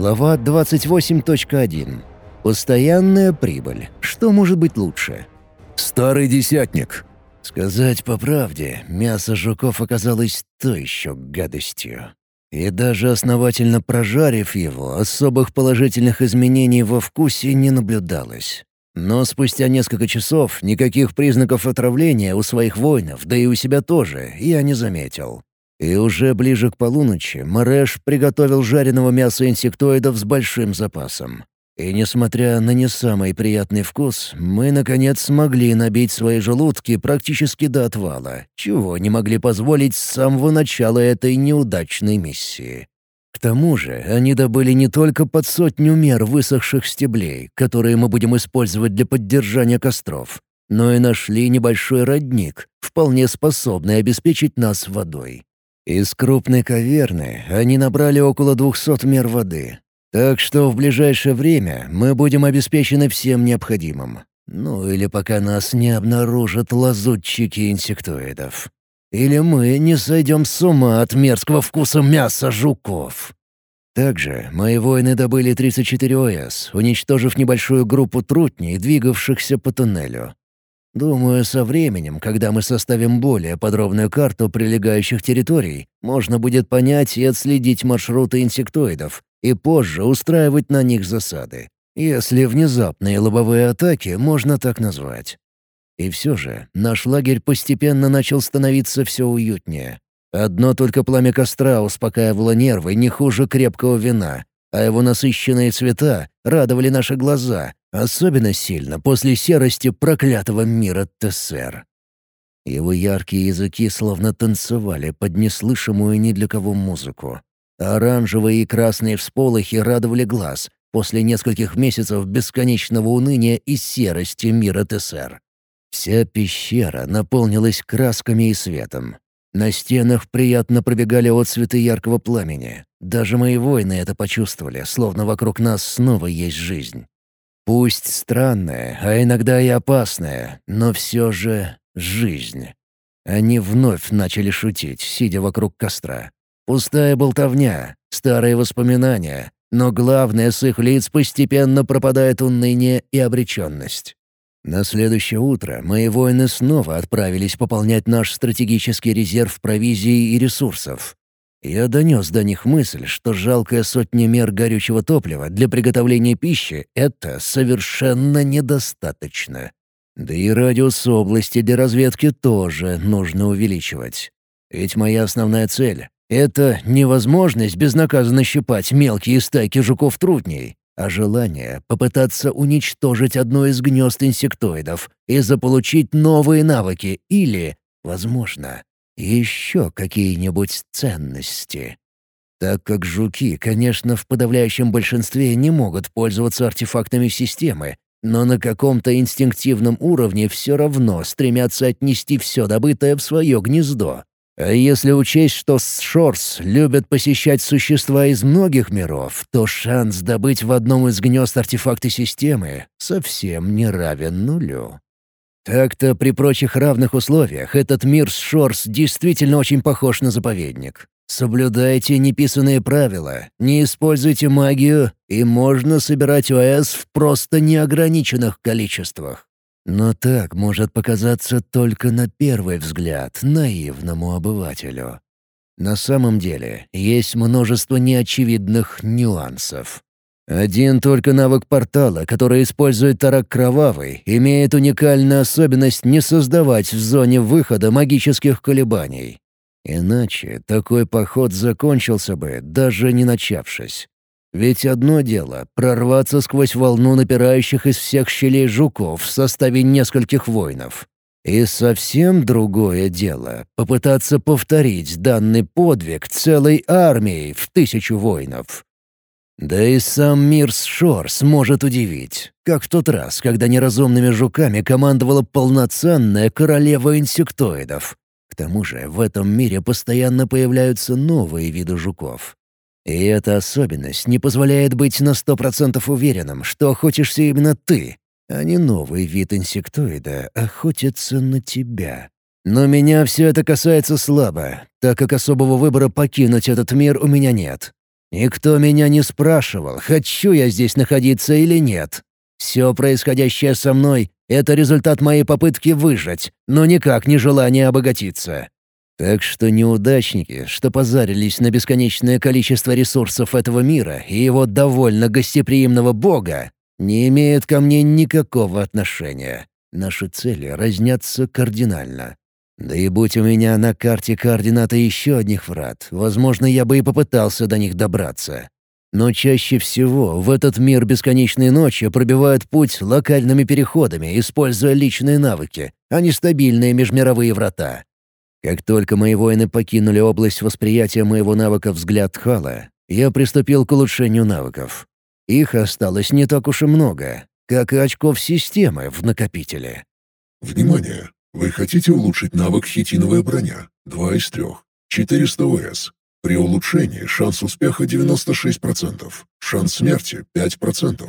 Глава 28.1. Постоянная прибыль. Что может быть лучше? «Старый десятник». Сказать по правде, мясо жуков оказалось то еще гадостью. И даже основательно прожарив его, особых положительных изменений во вкусе не наблюдалось. Но спустя несколько часов никаких признаков отравления у своих воинов, да и у себя тоже, я не заметил. И уже ближе к полуночи Мрэш приготовил жареного мяса инсектоидов с большим запасом. И несмотря на не самый приятный вкус, мы, наконец, смогли набить свои желудки практически до отвала, чего не могли позволить с самого начала этой неудачной миссии. К тому же они добыли не только под сотню мер высохших стеблей, которые мы будем использовать для поддержания костров, но и нашли небольшой родник, вполне способный обеспечить нас водой. Из крупной каверны они набрали около 200 мер воды. Так что в ближайшее время мы будем обеспечены всем необходимым. Ну или пока нас не обнаружат лазутчики инсектоидов. Или мы не сойдем с ума от мерзкого вкуса мяса жуков. Также мои воины добыли 34 ОС, уничтожив небольшую группу трутней, двигавшихся по туннелю. Думаю, со временем, когда мы составим более подробную карту прилегающих территорий, можно будет понять и отследить маршруты инсектоидов, и позже устраивать на них засады. Если внезапные лобовые атаки можно так назвать. И все же наш лагерь постепенно начал становиться все уютнее. Одно только пламя костра успокаивало нервы не хуже крепкого вина, а его насыщенные цвета радовали наши глаза, особенно сильно после серости проклятого мира ТСР. Его яркие языки словно танцевали под неслышимую ни для кого музыку. Оранжевые и красные всполохи радовали глаз после нескольких месяцев бесконечного уныния и серости мира ТСР. Вся пещера наполнилась красками и светом. На стенах приятно пробегали отцветы яркого пламени. Даже мои воины это почувствовали, словно вокруг нас снова есть жизнь. Пусть странная, а иногда и опасная, но все же жизнь. Они вновь начали шутить, сидя вокруг костра. Пустая болтовня, старые воспоминания, но главное с их лиц постепенно пропадает уныние и обреченность. На следующее утро мои воины снова отправились пополнять наш стратегический резерв провизии и ресурсов. Я донес до них мысль, что жалкая сотня мер горючего топлива для приготовления пищи — это совершенно недостаточно. Да и радиус области для разведки тоже нужно увеличивать. Ведь моя основная цель — это невозможность безнаказанно щипать мелкие стайки жуков-трутней, а желание попытаться уничтожить одно из гнезд инсектоидов и заполучить новые навыки или, возможно, еще какие-нибудь ценности. Так как жуки, конечно, в подавляющем большинстве не могут пользоваться артефактами системы, но на каком-то инстинктивном уровне все равно стремятся отнести все добытое в свое гнездо. А если учесть, что Шорс любят посещать существа из многих миров, то шанс добыть в одном из гнезд артефакты системы совсем не равен нулю. Так-то при прочих равных условиях этот мир с Шорс действительно очень похож на заповедник. Соблюдайте неписанные правила, не используйте магию, и можно собирать ОС в просто неограниченных количествах. Но так может показаться только на первый взгляд наивному обывателю. На самом деле есть множество неочевидных нюансов. Один только навык портала, который использует Тарак Кровавый, имеет уникальную особенность не создавать в зоне выхода магических колебаний. Иначе такой поход закончился бы, даже не начавшись. Ведь одно дело — прорваться сквозь волну напирающих из всех щелей жуков в составе нескольких воинов. И совсем другое дело — попытаться повторить данный подвиг целой армией в тысячу воинов. Да и сам мир с Шор сможет удивить, как в тот раз, когда неразумными жуками командовала полноценная королева инсектоидов. К тому же в этом мире постоянно появляются новые виды жуков. И эта особенность не позволяет быть на сто процентов уверенным, что охотишься именно ты, а не новый вид инсектоида охотится на тебя. Но меня все это касается слабо, так как особого выбора покинуть этот мир у меня нет. Никто меня не спрашивал, хочу я здесь находиться или нет. Все происходящее со мной — это результат моей попытки выжить, но никак не желание обогатиться. Так что неудачники, что позарились на бесконечное количество ресурсов этого мира и его довольно гостеприимного бога, не имеют ко мне никакого отношения. Наши цели разнятся кардинально. Да и будь у меня на карте координаты еще одних врат, возможно, я бы и попытался до них добраться. Но чаще всего в этот мир бесконечной ночи пробивают путь локальными переходами, используя личные навыки, а не стабильные межмировые врата. Как только мои воины покинули область восприятия моего навыка «Взгляд Хала», я приступил к улучшению навыков. Их осталось не так уж и много, как и очков системы в накопителе. Внимание! Вы хотите улучшить навык «Хитиновая броня» 2 из 3, 400 ОС. При улучшении шанс успеха 96%, шанс смерти 5%.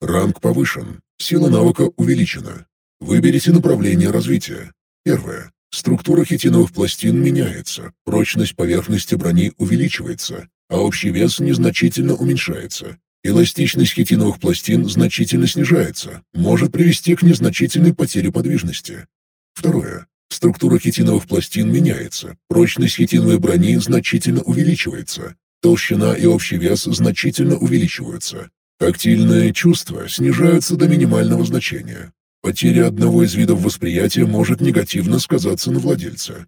Ранг повышен, сила навыка увеличена. Выберите направление развития. Первое. Структура хитиновых пластин меняется, прочность поверхности брони увеличивается, а общий вес незначительно уменьшается. Эластичность хитиновых пластин значительно снижается, может привести к незначительной потере подвижности. Второе. Структура хитиновых пластин меняется, прочность хитиновой брони значительно увеличивается, толщина и общий вес значительно увеличиваются. Тактильные чувства снижаются до минимального значения. Потеря одного из видов восприятия может негативно сказаться на владельце.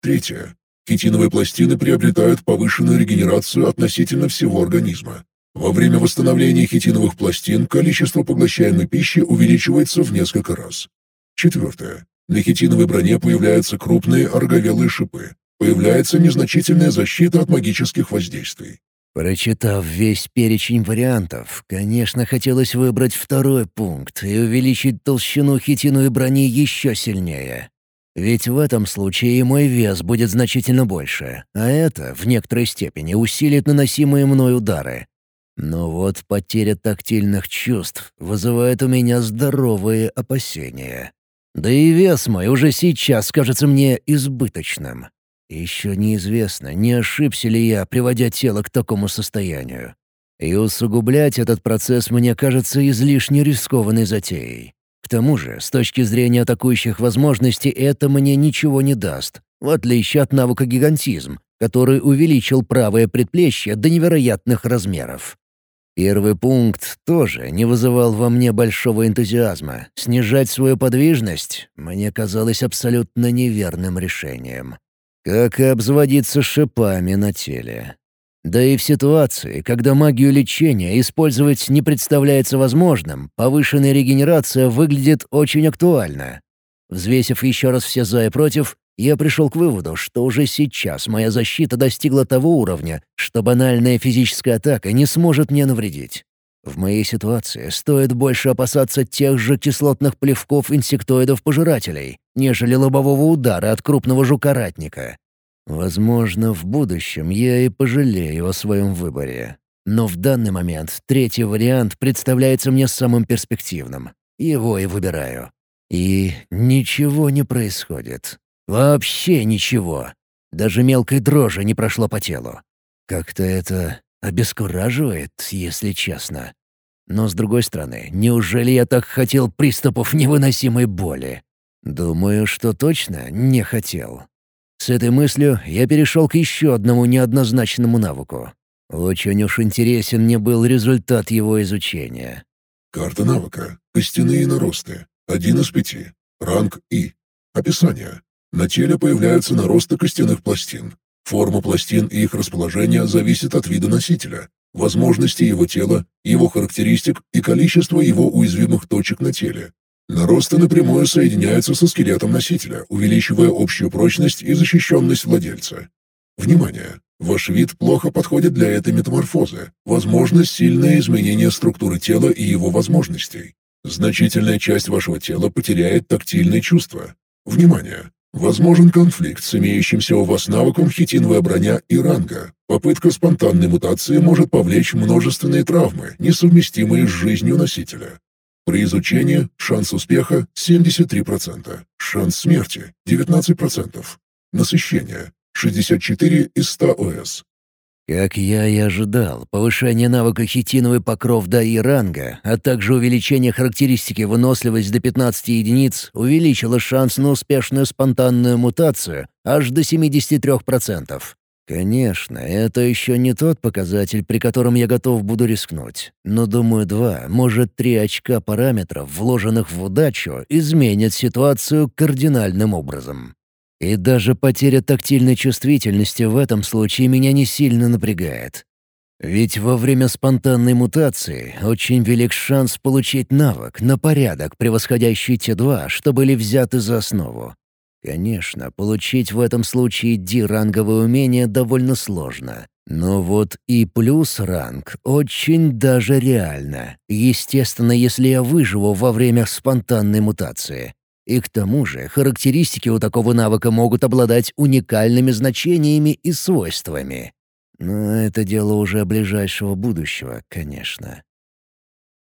Третье. Хитиновые пластины приобретают повышенную регенерацию относительно всего организма. Во время восстановления хитиновых пластин количество поглощаемой пищи увеличивается в несколько раз. Четвертое. На хитиновой броне появляются крупные ороговелые шипы. Появляется незначительная защита от магических воздействий. Прочитав весь перечень вариантов, конечно, хотелось выбрать второй пункт и увеличить толщину хитиновой брони еще сильнее. Ведь в этом случае и мой вес будет значительно больше, а это, в некоторой степени, усилит наносимые мной удары. Но вот потеря тактильных чувств вызывает у меня здоровые опасения. Да и вес мой уже сейчас кажется мне избыточным. Еще неизвестно, не ошибся ли я, приводя тело к такому состоянию. И усугублять этот процесс мне кажется излишне рискованной затеей. К тому же, с точки зрения атакующих возможностей, это мне ничего не даст, в отличие от навыка гигантизм, который увеличил правое предплечье до невероятных размеров. Первый пункт тоже не вызывал во мне большого энтузиазма. Снижать свою подвижность мне казалось абсолютно неверным решением. Как и обзаводиться шипами на теле. Да и в ситуации, когда магию лечения использовать не представляется возможным, повышенная регенерация выглядит очень актуально. Взвесив еще раз все «за» и «против», я пришел к выводу, что уже сейчас моя защита достигла того уровня, что банальная физическая атака не сможет мне навредить. В моей ситуации стоит больше опасаться тех же кислотных плевков инсектоидов-пожирателей, нежели лобового удара от крупного жука-ратника. Возможно, в будущем я и пожалею о своем выборе. Но в данный момент третий вариант представляется мне самым перспективным. Его и выбираю. И ничего не происходит. Вообще ничего. Даже мелкой дрожи не прошло по телу. Как-то это обескураживает, если честно. Но с другой стороны, неужели я так хотел приступов невыносимой боли? Думаю, что точно не хотел. С этой мыслью я перешел к еще одному неоднозначному навыку. Очень уж интересен мне был результат его изучения. Карта навыка. Костяные наросты. Один из пяти. Ранг И. Описание. На теле появляются наросты костяных пластин. Форма пластин и их расположение зависит от вида носителя, возможности его тела, его характеристик и количества его уязвимых точек на теле. Наросты напрямую соединяются со скелетом носителя, увеличивая общую прочность и защищенность владельца. Внимание! Ваш вид плохо подходит для этой метаморфозы. Возможно сильное изменение структуры тела и его возможностей. Значительная часть вашего тела потеряет тактильные чувства. Внимание! Возможен конфликт с имеющимся у вас навыком хитиновая броня и ранга. Попытка спонтанной мутации может повлечь множественные травмы, несовместимые с жизнью носителя. При изучении шанс успеха 73%, шанс смерти 19%, насыщение 64 из 100 ОС. Как я и ожидал, повышение навыка хитиновый покров до И-ранга, а также увеличение характеристики выносливость до 15 единиц увеличило шанс на успешную спонтанную мутацию аж до 73%. Конечно, это еще не тот показатель, при котором я готов буду рискнуть. Но, думаю, два, может, три очка параметров, вложенных в удачу, изменят ситуацию кардинальным образом. И даже потеря тактильной чувствительности в этом случае меня не сильно напрягает. Ведь во время спонтанной мутации очень велик шанс получить навык на порядок, превосходящий те два, что были взяты за основу. Конечно, получить в этом случае D-ранговое умение довольно сложно. Но вот и плюс ранг очень даже реально. Естественно, если я выживу во время спонтанной мутации. И к тому же характеристики у такого навыка могут обладать уникальными значениями и свойствами. Но это дело уже ближайшего будущего, конечно.